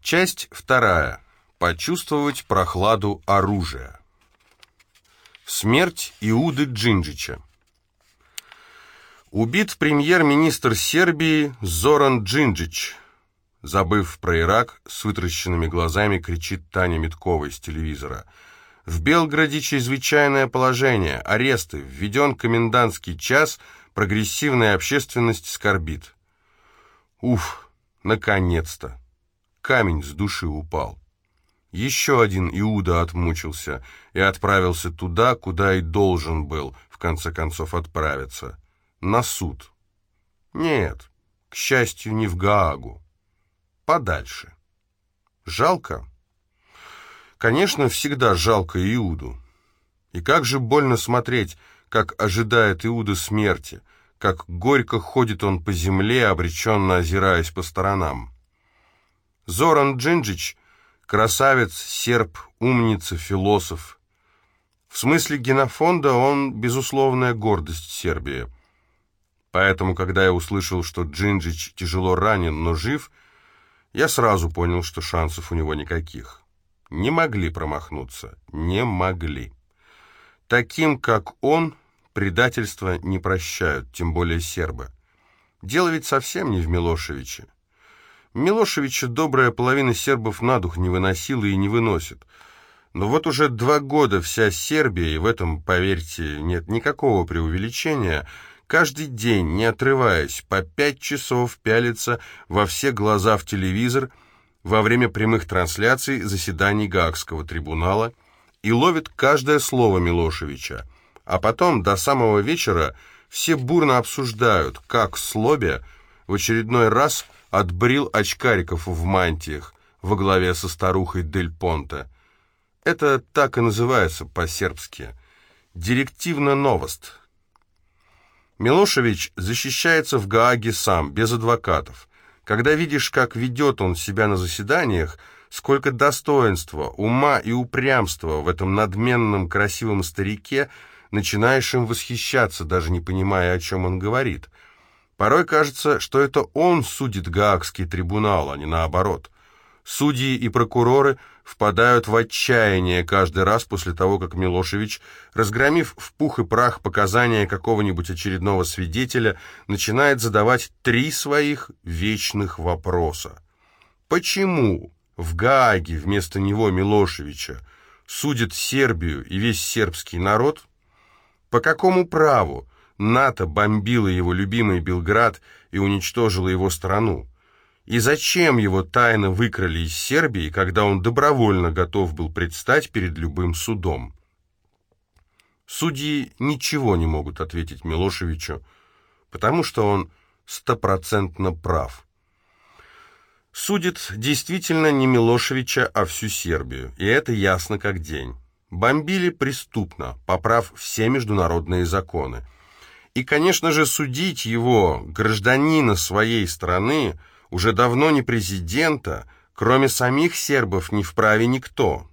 Часть вторая. Почувствовать прохладу оружия. Смерть Иуды Джинджича. Убит премьер-министр Сербии Зоран Джинджич. Забыв про Ирак, с вытращенными глазами кричит Таня Миткова из телевизора. В Белграде чрезвычайное положение, аресты, введен комендантский час, прогрессивная общественность скорбит. Уф, наконец-то! Камень с души упал. Еще один Иуда отмучился и отправился туда, куда и должен был, в конце концов, отправиться. На суд. Нет, к счастью, не в Гаагу. Подальше. Жалко? Конечно, всегда жалко Иуду. И как же больно смотреть, как ожидает Иуда смерти, как горько ходит он по земле, обреченно озираясь по сторонам. Зоран Джинджич — красавец, серб, умница, философ. В смысле генофонда он безусловная гордость Сербии. Поэтому, когда я услышал, что Джинджич тяжело ранен, но жив, я сразу понял, что шансов у него никаких. Не могли промахнуться, не могли. Таким, как он, предательства не прощают, тем более сербы. Дело ведь совсем не в Милошевиче. Милошевича добрая половина сербов на дух не выносила и не выносит. Но вот уже два года вся Сербия, и в этом, поверьте, нет никакого преувеличения, каждый день, не отрываясь, по пять часов пялится во все глаза в телевизор во время прямых трансляций заседаний Гаагского трибунала и ловит каждое слово Милошевича. А потом, до самого вечера, все бурно обсуждают, как Слобе в очередной раз – отбрил очкариков в мантиях во главе со старухой Дель Понте. Это так и называется по-сербски. Директивно новост. Милошевич защищается в Гааге сам, без адвокатов. Когда видишь, как ведет он себя на заседаниях, сколько достоинства, ума и упрямства в этом надменном красивом старике, начинаешь им восхищаться, даже не понимая, о чем он говорит – Порой кажется, что это он судит Гаагский трибунал, а не наоборот. Судьи и прокуроры впадают в отчаяние каждый раз после того, как Милошевич, разгромив в пух и прах показания какого-нибудь очередного свидетеля, начинает задавать три своих вечных вопроса. Почему в Гааге вместо него Милошевича судят Сербию и весь сербский народ? По какому праву? НАТО бомбило его любимый Белград и уничтожило его страну. И зачем его тайно выкрали из Сербии, когда он добровольно готов был предстать перед любым судом? Судьи ничего не могут ответить Милошевичу, потому что он стопроцентно прав. Судит действительно не Милошевича, а всю Сербию, и это ясно как день. Бомбили преступно, поправ все международные законы. И, конечно же, судить его, гражданина своей страны, уже давно не президента, кроме самих сербов, не вправе никто.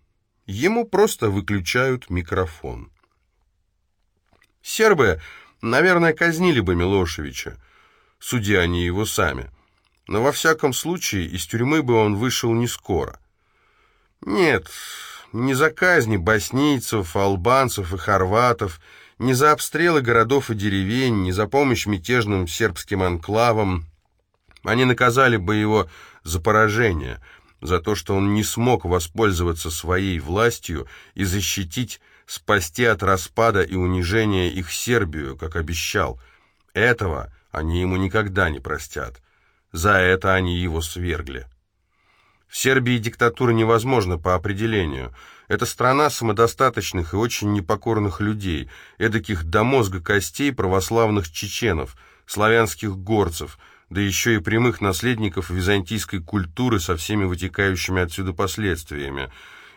Ему просто выключают микрофон. Сербы, наверное, казнили бы Милошевича, судя они его сами. Но во всяком случае из тюрьмы бы он вышел не скоро. Нет, не за казни боснийцев, албанцев и хорватов – ни за обстрелы городов и деревень, ни за помощь мятежным сербским анклавам. Они наказали бы его за поражение, за то, что он не смог воспользоваться своей властью и защитить, спасти от распада и унижения их Сербию, как обещал. Этого они ему никогда не простят. За это они его свергли. В Сербии диктатура невозможна по определению – это страна самодостаточных и очень непокорных людей, эдаких до мозга костей православных чеченов, славянских горцев, да еще и прямых наследников византийской культуры со всеми вытекающими отсюда последствиями.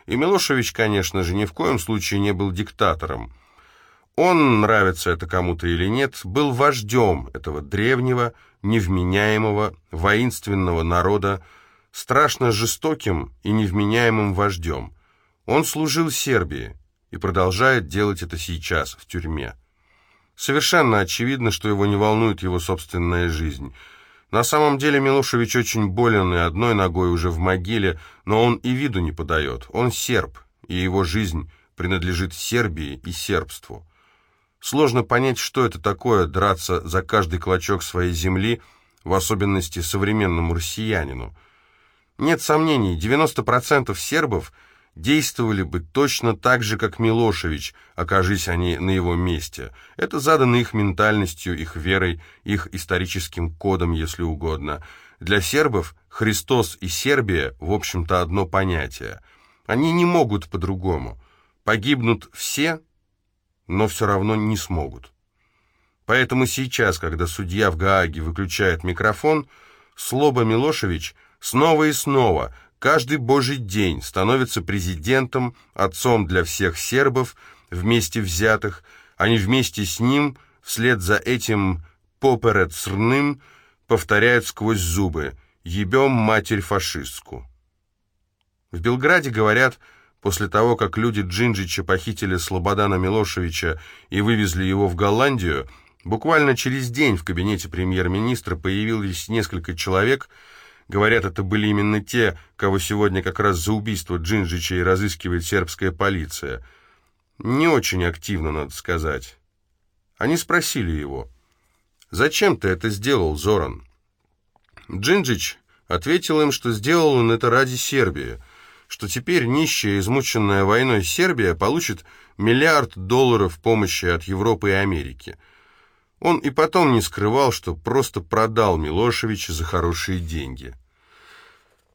И Милошевич, конечно же, ни в коем случае не был диктатором. Он, нравится это кому-то или нет, был вождем этого древнего, невменяемого, воинственного народа, страшно жестоким и невменяемым вождем – он служил Сербии и продолжает делать это сейчас, в тюрьме. Совершенно очевидно, что его не волнует его собственная жизнь. На самом деле Милошевич очень болен и одной ногой уже в могиле, но он и виду не подает. Он серб, и его жизнь принадлежит Сербии и сербству. Сложно понять, что это такое драться за каждый клочок своей земли, в особенности современному россиянину. Нет сомнений, 90% сербов действовали бы точно так же, как Милошевич, окажись они на его месте. Это задано их ментальностью, их верой, их историческим кодом, если угодно. Для сербов Христос и Сербия, в общем-то, одно понятие. Они не могут по-другому. Погибнут все, но все равно не смогут. Поэтому сейчас, когда судья в Гааге выключает микрофон, Слоба Милошевич снова и снова, каждый божий день становится президентом, отцом для всех сербов, вместе взятых, они вместе с ним, вслед за этим поперед срным, повторяют сквозь зубы «Ебем матерь фашистку». В Белграде говорят После того, как люди Джинджича похитили Слободана Милошевича и вывезли его в Голландию, буквально через день в кабинете премьер-министра появились несколько человек, говорят, это были именно те, кого сегодня как раз за убийство Джинджича и разыскивает сербская полиция. Не очень активно, надо сказать. Они спросили его, «Зачем ты это сделал, Зоран?» Джинджич ответил им, что сделал он это ради Сербии – что теперь нищая, измученная войной Сербия получит миллиард долларов помощи от Европы и Америки. Он и потом не скрывал, что просто продал Милошевича за хорошие деньги.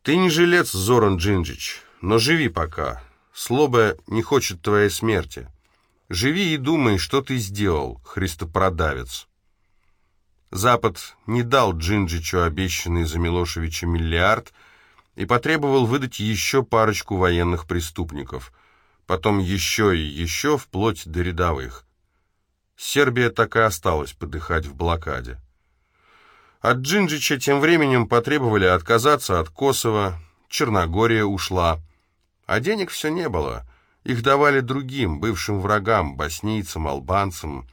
«Ты не жилец, Зоран Джинджич, но живи пока. Слоба не хочет твоей смерти. Живи и думай, что ты сделал, христопродавец». Запад не дал Джинджичу обещанный за Милошевича миллиард – и потребовал выдать еще парочку военных преступников, потом еще и еще, вплоть до рядовых. Сербия так и осталась подыхать в блокаде. От Джинджича тем временем потребовали отказаться от Косово, Черногория ушла, а денег все не было. Их давали другим, бывшим врагам, боснийцам, албанцам.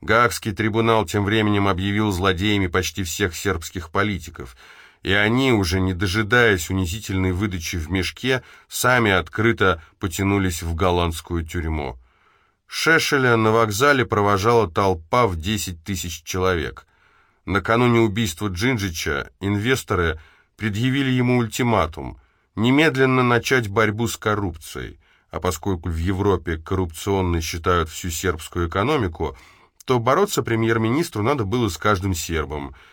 Гаагский трибунал тем временем объявил злодеями почти всех сербских политиков – и они, уже не дожидаясь унизительной выдачи в мешке, сами открыто потянулись в голландскую тюрьму. Шешеля на вокзале провожала толпа в 10 тысяч человек. Накануне убийства Джинджича инвесторы предъявили ему ультиматум – немедленно начать борьбу с коррупцией. А поскольку в Европе коррупционной считают всю сербскую экономику, то бороться премьер-министру надо было с каждым сербом –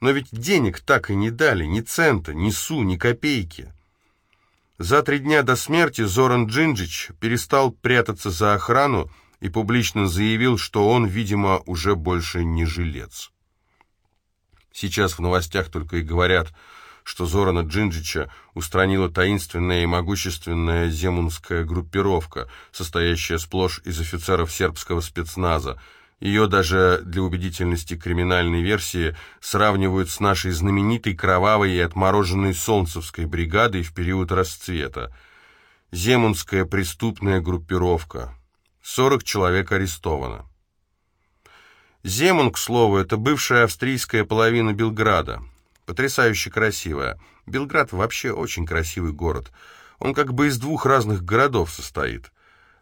но ведь денег так и не дали, ни цента, ни су, ни копейки. За три дня до смерти Зоран Джинджич перестал прятаться за охрану и публично заявил, что он, видимо, уже больше не жилец. Сейчас в новостях только и говорят, что Зорана Джинджича устранила таинственная и могущественная земунская группировка, состоящая сплошь из офицеров сербского спецназа, ее даже для убедительности криминальной версии сравнивают с нашей знаменитой кровавой и отмороженной солнцевской бригадой в период расцвета. Земунская преступная группировка. 40 человек арестовано. Земун, к слову, это бывшая австрийская половина Белграда. Потрясающе красивая. Белград вообще очень красивый город. Он как бы из двух разных городов состоит.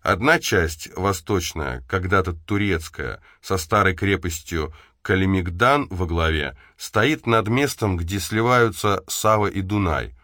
Одна часть, восточная, когда-то турецкая, со старой крепостью Калимигдан во главе, стоит над местом, где сливаются Сава и Дунай.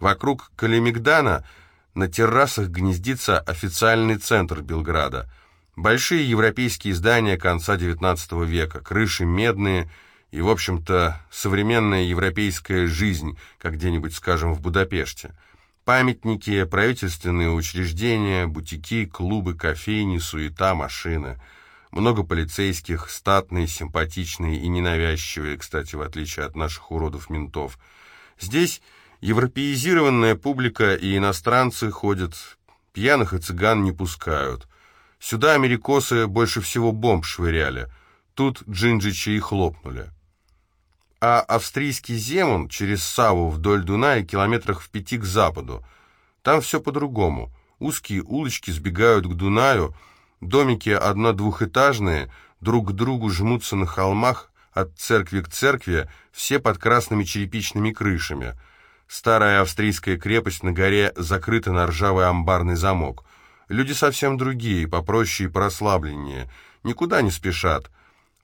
Вокруг Калимигдана на террасах гнездится официальный центр Белграда. Большие европейские здания конца XIX века, крыши медные и, в общем-то, современная европейская жизнь, как где-нибудь, скажем, в Будапеште – Памятники, правительственные учреждения, бутики, клубы, кофейни, суета, машины. Много полицейских, статные, симпатичные и ненавязчивые, кстати, в отличие от наших уродов-ментов. Здесь европеизированная публика и иностранцы ходят, пьяных и цыган не пускают. Сюда америкосы больше всего бомб швыряли. Тут джинджичи и хлопнули а австрийский Земун через Саву вдоль Дуная километрах в пяти к западу. Там все по-другому. Узкие улочки сбегают к Дунаю, домики одно-двухэтажные, друг к другу жмутся на холмах, от церкви к церкви, все под красными черепичными крышами. Старая австрийская крепость на горе закрыта на ржавый амбарный замок. Люди совсем другие, попроще и прослабленнее, никуда не спешат.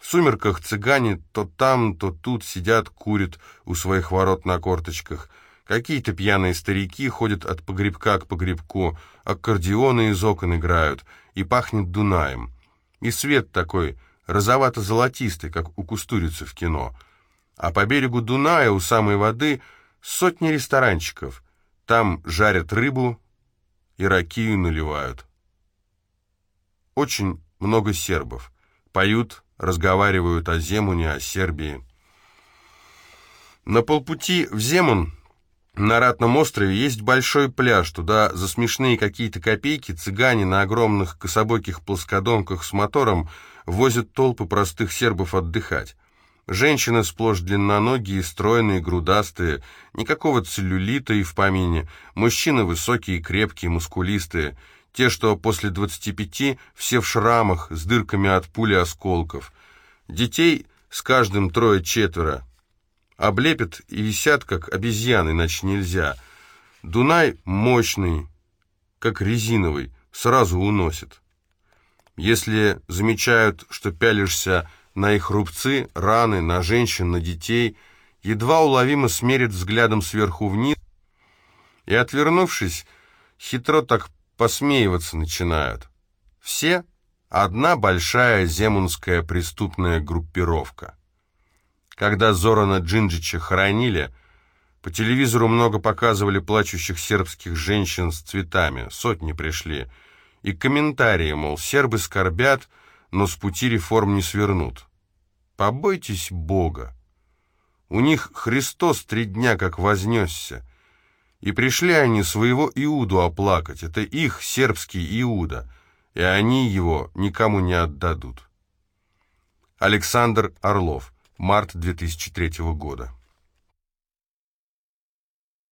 В сумерках цыгане то там, то тут сидят, курят у своих ворот на корточках. Какие-то пьяные старики ходят от погребка к погребку, аккордеоны из окон играют, и пахнет Дунаем. И свет такой розовато-золотистый, как у кустурицы в кино. А по берегу Дуная, у самой воды, сотни ресторанчиков. Там жарят рыбу и ракию наливают. Очень много сербов. Поют, разговаривают о Земуне, о Сербии. На полпути в Земун на Ратном острове есть большой пляж. Туда за смешные какие-то копейки цыгане на огромных кособоких плоскодонках с мотором возят толпы простых сербов отдыхать. Женщины сплошь длинноногие, стройные, грудастые, никакого целлюлита и в помине. Мужчины высокие, крепкие, мускулистые – те, что после 25, все в шрамах, с дырками от пули осколков. Детей с каждым трое-четверо. Облепят и висят, как обезьяны, иначе нельзя. Дунай мощный, как резиновый, сразу уносит. Если замечают, что пялишься на их рубцы, раны, на женщин, на детей, едва уловимо смерит взглядом сверху вниз и, отвернувшись, хитро так посмеиваться начинают. Все одна большая земунская преступная группировка. Когда Зорана Джинджича хоронили, по телевизору много показывали плачущих сербских женщин с цветами, сотни пришли, и комментарии, мол, сербы скорбят, но с пути реформ не свернут. Побойтесь Бога. У них Христос три дня как вознесся, и пришли они своего Иуду оплакать. Это их сербский Иуда, и они его никому не отдадут. Александр Орлов. Март 2003 года.